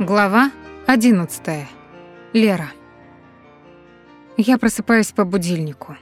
Глава 11. Лера. Я просыпаюсь по будильнику.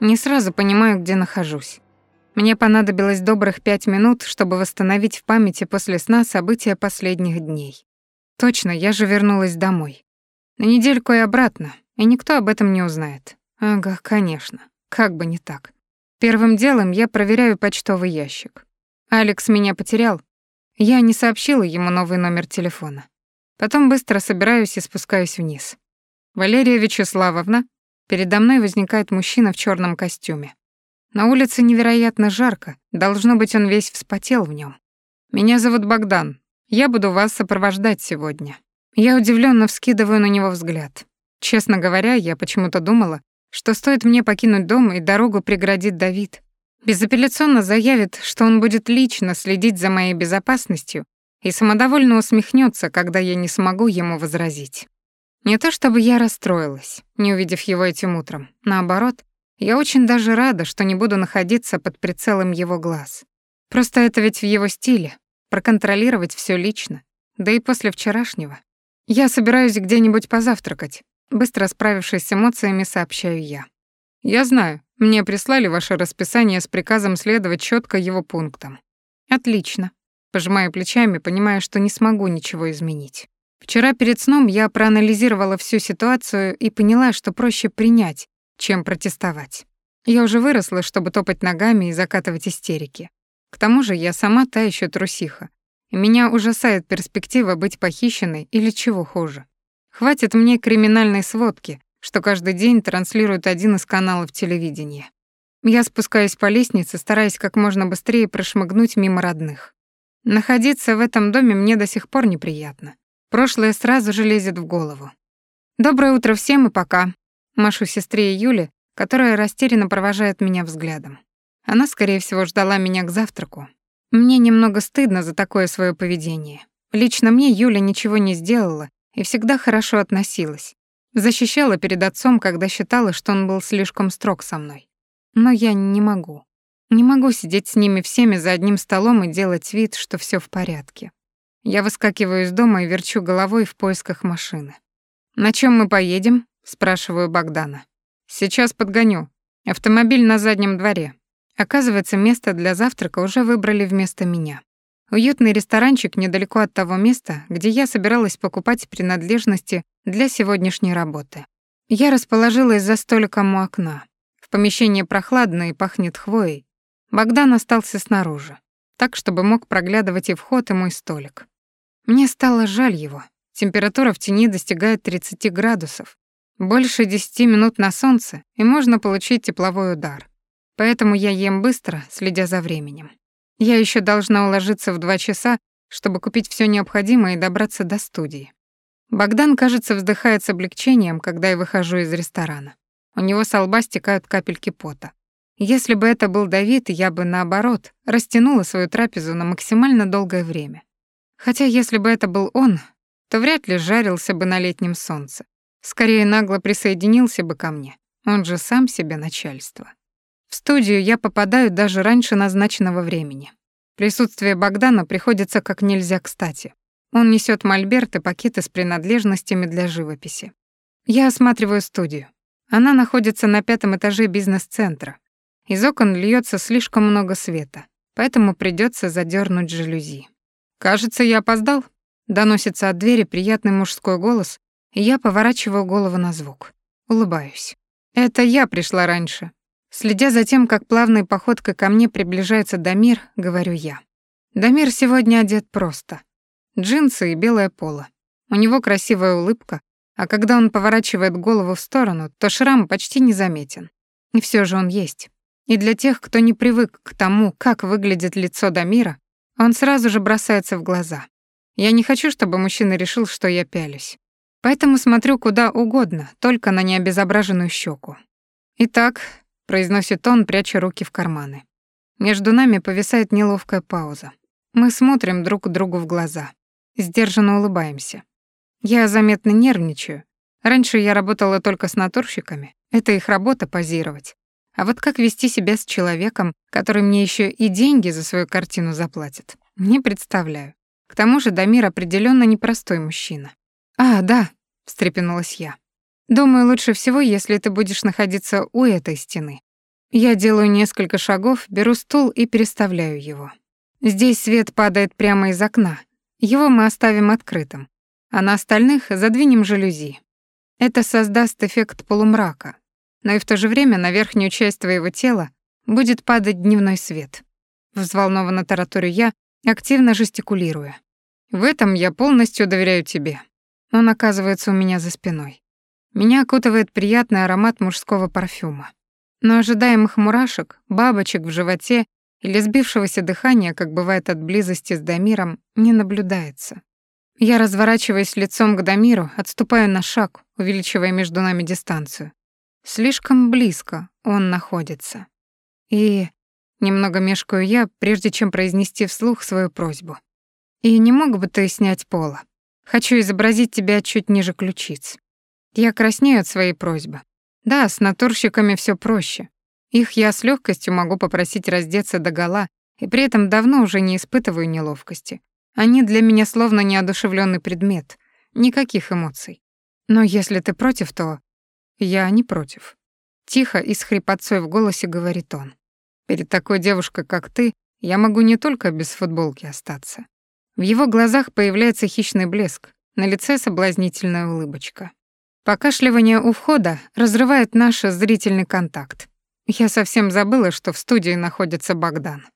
Не сразу понимаю, где нахожусь. Мне понадобилось добрых пять минут, чтобы восстановить в памяти после сна события последних дней. Точно, я же вернулась домой. На недельку и обратно, и никто об этом не узнает. Ага, конечно. Как бы не так. Первым делом я проверяю почтовый ящик. Алекс меня потерял. Я не сообщила ему новый номер телефона. Потом быстро собираюсь и спускаюсь вниз. Валерия Вячеславовна, передо мной возникает мужчина в черном костюме. На улице невероятно жарко, должно быть, он весь вспотел в нем. Меня зовут Богдан. Я буду вас сопровождать сегодня. Я удивленно вскидываю на него взгляд. Честно говоря, я почему-то думала, что стоит мне покинуть дом, и дорогу преградит Давид. Безапелляционно заявит, что он будет лично следить за моей безопасностью и самодовольно усмехнется, когда я не смогу ему возразить. Не то чтобы я расстроилась, не увидев его этим утром. Наоборот, я очень даже рада, что не буду находиться под прицелом его глаз. Просто это ведь в его стиле — проконтролировать все лично. Да и после вчерашнего. Я собираюсь где-нибудь позавтракать. Быстро справившись с эмоциями, сообщаю я. Я знаю, мне прислали ваше расписание с приказом следовать четко его пунктам. Отлично. Пожимаю плечами, понимая, что не смогу ничего изменить. Вчера перед сном я проанализировала всю ситуацию и поняла, что проще принять, чем протестовать. Я уже выросла, чтобы топать ногами и закатывать истерики. К тому же я сама та еще трусиха, и меня ужасает перспектива быть похищенной или чего хуже. Хватит мне криминальной сводки, что каждый день транслирует один из каналов телевидения. Я спускаюсь по лестнице, стараясь как можно быстрее прошмыгнуть мимо родных. Находиться в этом доме мне до сих пор неприятно. Прошлое сразу же лезет в голову. «Доброе утро всем и пока», — машу сестре Юле, которая растерянно провожает меня взглядом. Она, скорее всего, ждала меня к завтраку. Мне немного стыдно за такое свое поведение. Лично мне Юля ничего не сделала и всегда хорошо относилась. Защищала перед отцом, когда считала, что он был слишком строг со мной. Но я не могу. Не могу сидеть с ними всеми за одним столом и делать вид, что все в порядке. Я выскакиваю из дома и верчу головой в поисках машины. «На чем мы поедем?» — спрашиваю Богдана. «Сейчас подгоню. Автомобиль на заднем дворе». Оказывается, место для завтрака уже выбрали вместо меня. Уютный ресторанчик недалеко от того места, где я собиралась покупать принадлежности для сегодняшней работы. Я расположилась за столиком у окна. В помещении прохладно и пахнет хвоей, Богдан остался снаружи, так, чтобы мог проглядывать и вход, и мой столик. Мне стало жаль его. Температура в тени достигает 30 градусов. Больше 10 минут на солнце, и можно получить тепловой удар. Поэтому я ем быстро, следя за временем. Я еще должна уложиться в два часа, чтобы купить все необходимое и добраться до студии. Богдан, кажется, вздыхает с облегчением, когда я выхожу из ресторана. У него с лба стекают капельки пота. Если бы это был Давид, я бы, наоборот, растянула свою трапезу на максимально долгое время. Хотя если бы это был он, то вряд ли жарился бы на летнем солнце. Скорее нагло присоединился бы ко мне. Он же сам себе начальство. В студию я попадаю даже раньше назначенного времени. Присутствие Богдана приходится как нельзя кстати. Он несет мольберт и пакеты с принадлежностями для живописи. Я осматриваю студию. Она находится на пятом этаже бизнес-центра, из окон льется слишком много света, поэтому придется задернуть жалюзи. «Кажется, я опоздал», — доносится от двери приятный мужской голос, и я поворачиваю голову на звук. Улыбаюсь. «Это я пришла раньше». Следя за тем, как плавной походкой ко мне приближается Дамир, говорю я. Дамир сегодня одет просто. Джинсы и белое поло. У него красивая улыбка, а когда он поворачивает голову в сторону, то шрам почти незаметен. И все же он есть. И для тех, кто не привык к тому, как выглядит лицо Дамира, он сразу же бросается в глаза. Я не хочу, чтобы мужчина решил, что я пялюсь. Поэтому смотрю куда угодно, только на необезображенную щеку. «Итак», — произносит он, пряча руки в карманы. Между нами повисает неловкая пауза. Мы смотрим друг другу в глаза. Сдержанно улыбаемся. Я заметно нервничаю. Раньше я работала только с натурщиками. Это их работа — позировать. А вот как вести себя с человеком, который мне еще и деньги за свою картину заплатит, не представляю. К тому же Дамир определенно непростой мужчина. «А, да», — встрепенулась я. «Думаю, лучше всего, если ты будешь находиться у этой стены». Я делаю несколько шагов, беру стул и переставляю его. Здесь свет падает прямо из окна. Его мы оставим открытым. А на остальных задвинем жалюзи. Это создаст эффект полумрака. Но и в то же время на верхнюю часть твоего тела будет падать дневной свет. Взволнованно тараторю я, активно жестикулируя. В этом я полностью доверяю тебе. Он оказывается у меня за спиной. Меня окутывает приятный аромат мужского парфюма. Но ожидаемых мурашек, бабочек в животе или сбившегося дыхания, как бывает от близости с Дамиром, не наблюдается. Я разворачиваюсь лицом к Дамиру, отступаю на шаг, увеличивая между нами дистанцию. Слишком близко он находится. И немного мешкаю я, прежде чем произнести вслух свою просьбу. И не мог бы ты снять пола? Хочу изобразить тебя чуть ниже ключиц. Я краснею от своей просьбы. Да, с натурщиками все проще. Их я с легкостью могу попросить раздеться до гола, и при этом давно уже не испытываю неловкости. Они для меня словно неодушевленный предмет, никаких эмоций. Но если ты против, то я не против. Тихо и с хрипотцой в голосе говорит он. Перед такой девушкой, как ты, я могу не только без футболки остаться. В его глазах появляется хищный блеск, на лице соблазнительная улыбочка. Покашливание у входа разрывает наш зрительный контакт. Я совсем забыла, что в студии находится Богдан.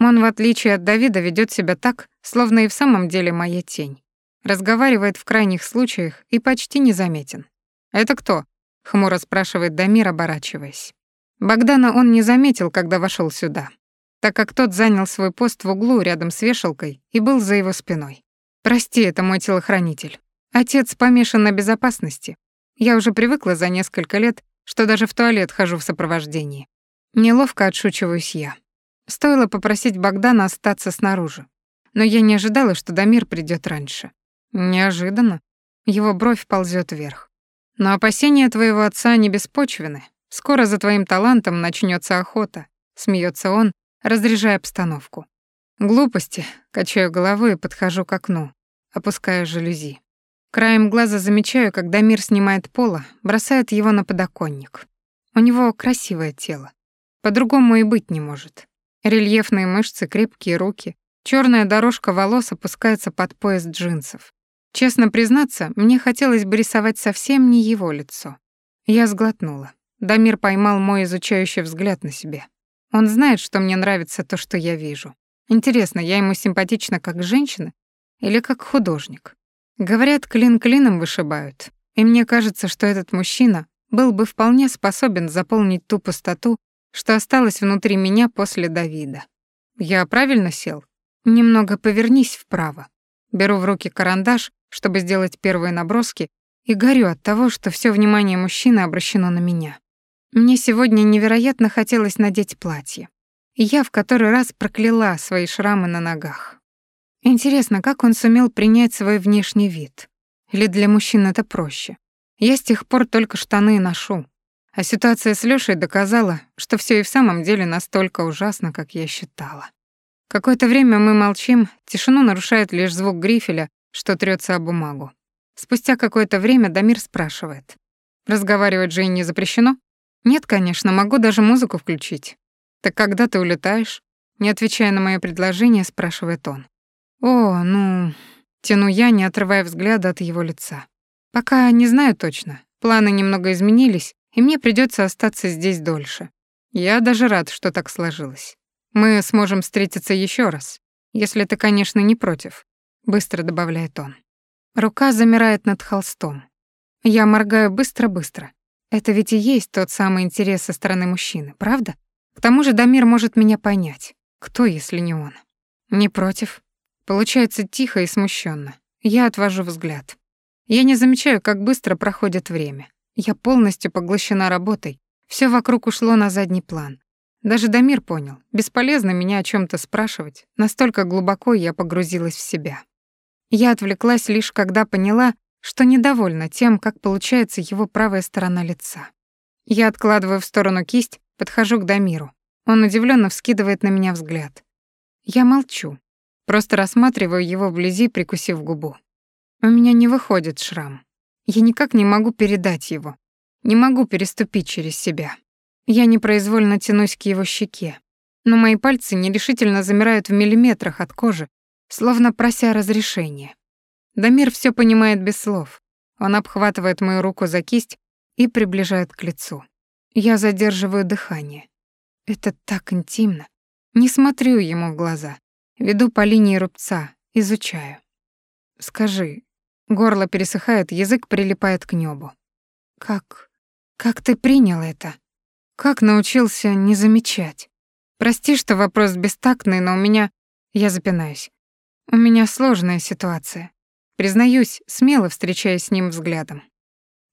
Он, в отличие от Давида, ведет себя так, словно и в самом деле моя тень. Разговаривает в крайних случаях и почти незаметен. «Это кто?» — хмуро спрашивает Дамир, оборачиваясь. Богдана он не заметил, когда вошел сюда, так как тот занял свой пост в углу рядом с вешалкой и был за его спиной. «Прости, это мой телохранитель. Отец помешан на безопасности. Я уже привыкла за несколько лет, что даже в туалет хожу в сопровождении. Неловко отшучиваюсь я. Стоило попросить Богдана остаться снаружи. Но я не ожидала, что Дамир придет раньше. Неожиданно. Его бровь ползет вверх. Но опасения твоего отца не беспочвены. Скоро за твоим талантом начнется охота, смеется он, разряжая обстановку. Глупости, качаю головой и подхожу к окну, опуская жалюзи. Краем глаза замечаю, когда мир снимает пола, бросает его на подоконник. У него красивое тело. По-другому и быть не может. Рельефные мышцы, крепкие руки, черная дорожка волос опускается под пояс джинсов. Честно признаться, мне хотелось бы рисовать совсем не его лицо. Я сглотнула. Дамир поймал мой изучающий взгляд на себе. Он знает, что мне нравится то, что я вижу. Интересно, я ему симпатична как женщина или как художник? Говорят, клин клином вышибают. И мне кажется, что этот мужчина был бы вполне способен заполнить ту пустоту, что осталось внутри меня после Давида. Я правильно сел? Немного повернись вправо. Беру в руки карандаш, чтобы сделать первые наброски, и горю от того, что все внимание мужчины обращено на меня. Мне сегодня невероятно хотелось надеть платье. Я в который раз прокляла свои шрамы на ногах. Интересно, как он сумел принять свой внешний вид? Или для мужчин это проще? Я с тех пор только штаны ношу. А ситуация с Лёшей доказала, что всё и в самом деле настолько ужасно, как я считала. Какое-то время мы молчим, тишину нарушает лишь звук грифеля, что трётся о бумагу. Спустя какое-то время Дамир спрашивает. «Разговаривать же и не запрещено?» «Нет, конечно, могу даже музыку включить». «Так когда ты улетаешь?» Не отвечая на моё предложение, спрашивает он. «О, ну...» — тяну я, не отрывая взгляда от его лица. «Пока не знаю точно. Планы немного изменились, и мне придется остаться здесь дольше. Я даже рад, что так сложилось. Мы сможем встретиться еще раз, если ты, конечно, не против», — быстро добавляет он. Рука замирает над холстом. Я моргаю быстро-быстро. Это ведь и есть тот самый интерес со стороны мужчины, правда? К тому же Дамир может меня понять. Кто, если не он? Не против. Получается тихо и смущенно. Я отвожу взгляд. Я не замечаю, как быстро проходит время. Я полностью поглощена работой. Все вокруг ушло на задний план. Даже Дамир понял, бесполезно меня о чем то спрашивать, настолько глубоко я погрузилась в себя. Я отвлеклась лишь когда поняла, что недовольна тем, как получается его правая сторона лица. Я откладываю в сторону кисть, подхожу к Дамиру. Он удивленно вскидывает на меня взгляд. Я молчу, Просто рассматриваю его вблизи, прикусив губу. У меня не выходит шрам. Я никак не могу передать его. Не могу переступить через себя. Я непроизвольно тянусь к его щеке, но мои пальцы нерешительно замирают в миллиметрах от кожи, словно прося разрешения. Дамир все понимает без слов. Он обхватывает мою руку за кисть и приближает к лицу. Я задерживаю дыхание. Это так интимно. Не смотрю ему в глаза. Веду по линии рубца, изучаю. Скажи. Горло пересыхает, язык прилипает к небу. Как? Как ты принял это? Как научился не замечать? Прости, что вопрос бестактный, но у меня... Я запинаюсь. У меня сложная ситуация. Признаюсь, смело встречаясь с ним взглядом.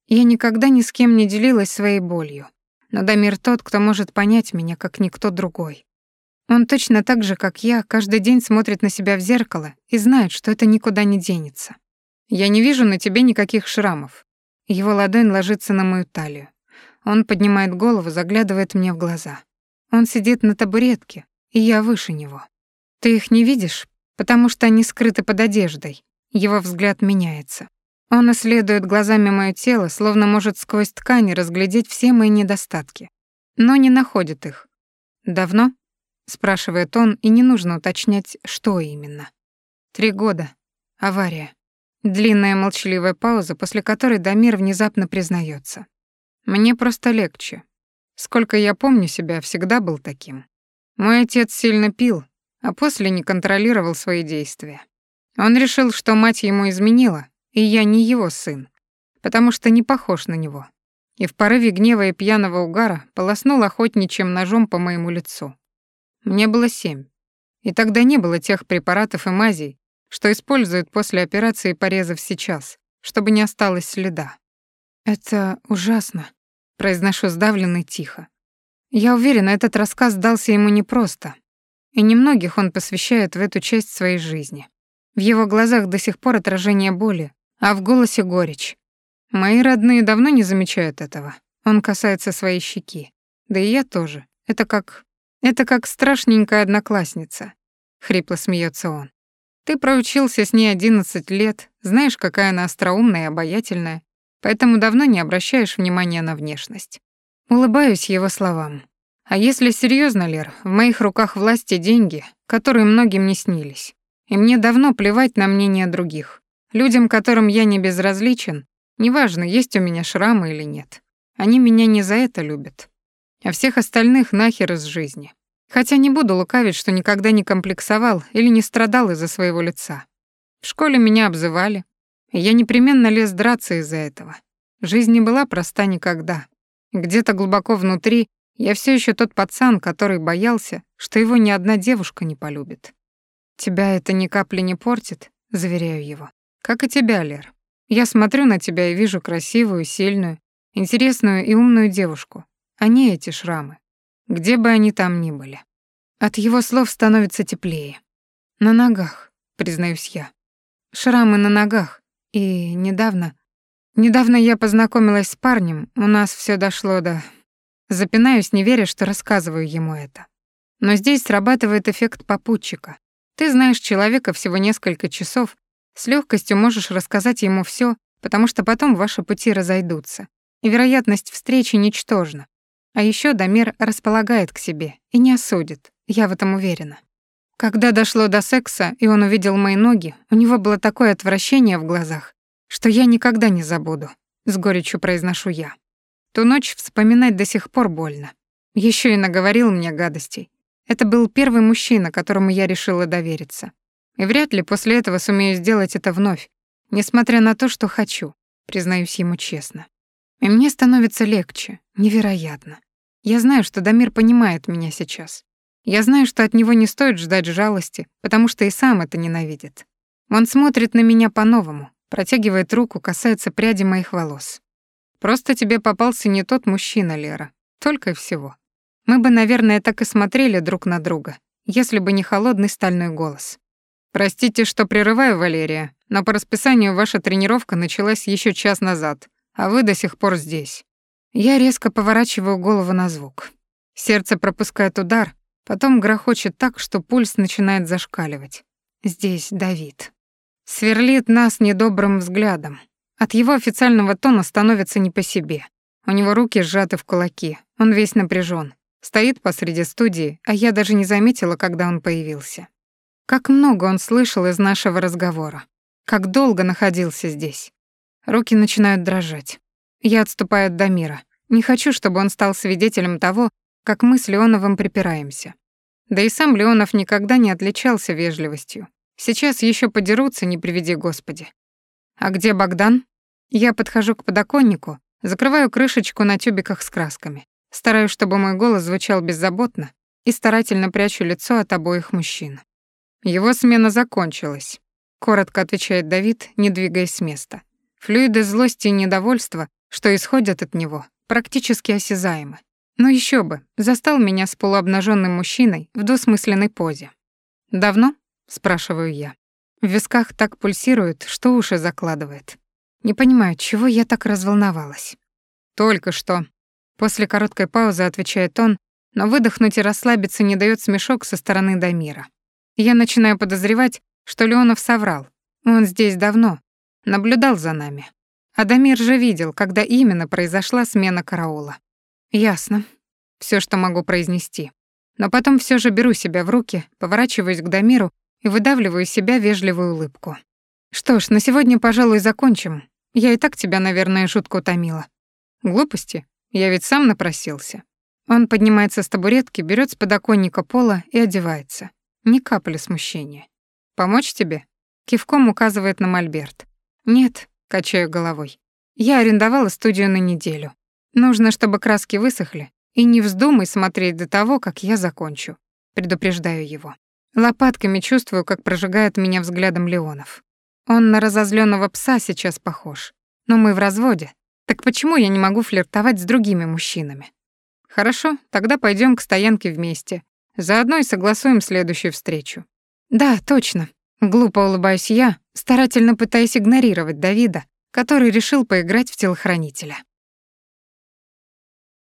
Я никогда ни с кем не делилась своей болью. Но Дамир тот, кто может понять меня, как никто другой. Он точно так же, как я, каждый день смотрит на себя в зеркало и знает, что это никуда не денется. Я не вижу на тебе никаких шрамов. Его ладонь ложится на мою талию. Он поднимает голову, заглядывает мне в глаза. Он сидит на табуретке, и я выше него. Ты их не видишь, потому что они скрыты под одеждой. Его взгляд меняется. Он исследует глазами моё тело, словно может сквозь ткани разглядеть все мои недостатки, но не находит их. Давно? спрашивает он, и не нужно уточнять, что именно. Три года. Авария. Длинная молчаливая пауза, после которой Дамир внезапно признается: Мне просто легче. Сколько я помню себя, всегда был таким. Мой отец сильно пил, а после не контролировал свои действия. Он решил, что мать ему изменила, и я не его сын, потому что не похож на него. И в порыве гнева и пьяного угара полоснул охотничьим ножом по моему лицу. Мне было семь. И тогда не было тех препаратов и мазей, что используют после операции порезов сейчас, чтобы не осталось следа. Это ужасно, произношу сдавленно тихо. Я уверена, этот рассказ дался ему непросто, и немногих он посвящает в эту часть своей жизни. В его глазах до сих пор отражение боли, а в голосе горечь. Мои родные давно не замечают этого. Он касается своей щеки. Да и я тоже. Это как... Это как страшненькая одноклассница. Хрипло смеется он. Ты проучился с ней одиннадцать лет, знаешь, какая она остроумная и обаятельная, поэтому давно не обращаешь внимания на внешность. Улыбаюсь его словам. А если серьезно, Лер, в моих руках власти и деньги, которые многим не снились. И мне давно плевать на мнение других. Людям, которым я не безразличен, неважно, есть у меня шрамы или нет. Они меня не за это любят. А всех остальных нахер из жизни. Хотя не буду лукавить, что никогда не комплексовал или не страдал из-за своего лица. В школе меня обзывали, я непременно лез драться из-за этого. Жизнь не была проста никогда. Где-то глубоко внутри я все еще тот пацан, который боялся, что его ни одна девушка не полюбит. «Тебя это ни капли не портит», — заверяю его. «Как и тебя, Лер. Я смотрю на тебя и вижу красивую, сильную, интересную и умную девушку, а не эти шрамы, где бы они там ни были». От его слов становится теплее. «На ногах», — признаюсь я. «Шрамы на ногах, и недавно... Недавно я познакомилась с парнем, у нас все дошло до... Запинаюсь, не веря, что рассказываю ему это. Но здесь срабатывает эффект попутчика. Ты знаешь человека всего несколько часов, с легкостью можешь рассказать ему все, потому что потом ваши пути разойдутся, и вероятность встречи ничтожна. А еще Дамир располагает к себе и не осудит, я в этом уверена. Когда дошло до секса, и он увидел мои ноги, у него было такое отвращение в глазах, что я никогда не забуду, с горечью произношу я. Ту ночь вспоминать до сих пор больно. Еще и наговорил мне гадостей. Это был первый мужчина, которому я решила довериться. И вряд ли после этого сумею сделать это вновь, несмотря на то, что хочу, признаюсь ему честно. И мне становится легче, невероятно. Я знаю, что Дамир понимает меня сейчас. Я знаю, что от него не стоит ждать жалости, потому что и сам это ненавидит. Он смотрит на меня по-новому, протягивает руку, касается пряди моих волос. Просто тебе попался не тот мужчина, Лера. Только и всего. Мы бы, наверное, так и смотрели друг на друга, если бы не холодный стальной голос. Простите, что прерываю, Валерия, но по расписанию ваша тренировка началась еще час назад, а вы до сих пор здесь. Я резко поворачиваю голову на звук. Сердце пропускает удар, Потом грохочет так, что пульс начинает зашкаливать. здесь Давид. Сверлит нас недобрым взглядом. От его официального тона становится не по себе. У него руки сжаты в кулаки, он весь напряжен, Стоит посреди студии, а я даже не заметила, когда он появился. Как много он слышал из нашего разговора. Как долго находился здесь. Руки начинают дрожать. Я отступаю от Дамира. Не хочу, чтобы он стал свидетелем того, как мы с Леоновым припираемся. Да и сам Леонов никогда не отличался вежливостью. Сейчас еще подерутся, не приведи Господи. А где Богдан? Я подхожу к подоконнику, закрываю крышечку на тюбиках с красками. Стараюсь, чтобы мой голос звучал беззаботно и старательно прячу лицо от обоих мужчин. Его смена закончилась, коротко отвечает Давид, не двигаясь с места. Флюиды злости и недовольства, что исходят от него, практически осязаемы. Но еще бы, застал меня с полуобнаженным мужчиной в двусмысленной позе. «Давно?» — спрашиваю я. В висках так пульсирует, что уши закладывает. Не понимаю, чего я так разволновалась. «Только что», После короткой паузы отвечает он, но выдохнуть и расслабиться не даёт смешок со стороны Дамира. Я начинаю подозревать, что Леонов соврал. Он здесь давно, наблюдал за нами. А Дамир же видел, когда именно произошла смена караула. Ясно. Всё, что могу произнести. Но потом всё же беру себя в руки, поворачиваюсь к Дамиру и выдавливаю из себя вежливую улыбку. Что ж, на сегодня, пожалуй, закончим. Я и так тебя, наверное, жутко утомила. Глупости? Я ведь сам напросился. Он поднимается с табуретки, берет с подоконника пола и одевается. Ни капли смущения. «Помочь тебе?» Кивком указывает на мольберт. «Нет», — качаю головой. «Я арендовала студию на неделю. Нужно, чтобы краски высохли, и не вздумай смотреть до того, как я закончу», — предупреждаю его. Лопатками чувствую, как прожигает меня взглядом Леонов. Он на разозленного пса сейчас похож. Но мы в разводе, так почему я не могу флиртовать с другими мужчинами? Хорошо, тогда пойдем к стоянке вместе. Заодно и согласуем следующую встречу. Да, точно. Глупо улыбаюсь я, старательно пытаясь игнорировать Давида, который решил поиграть в телохранителя.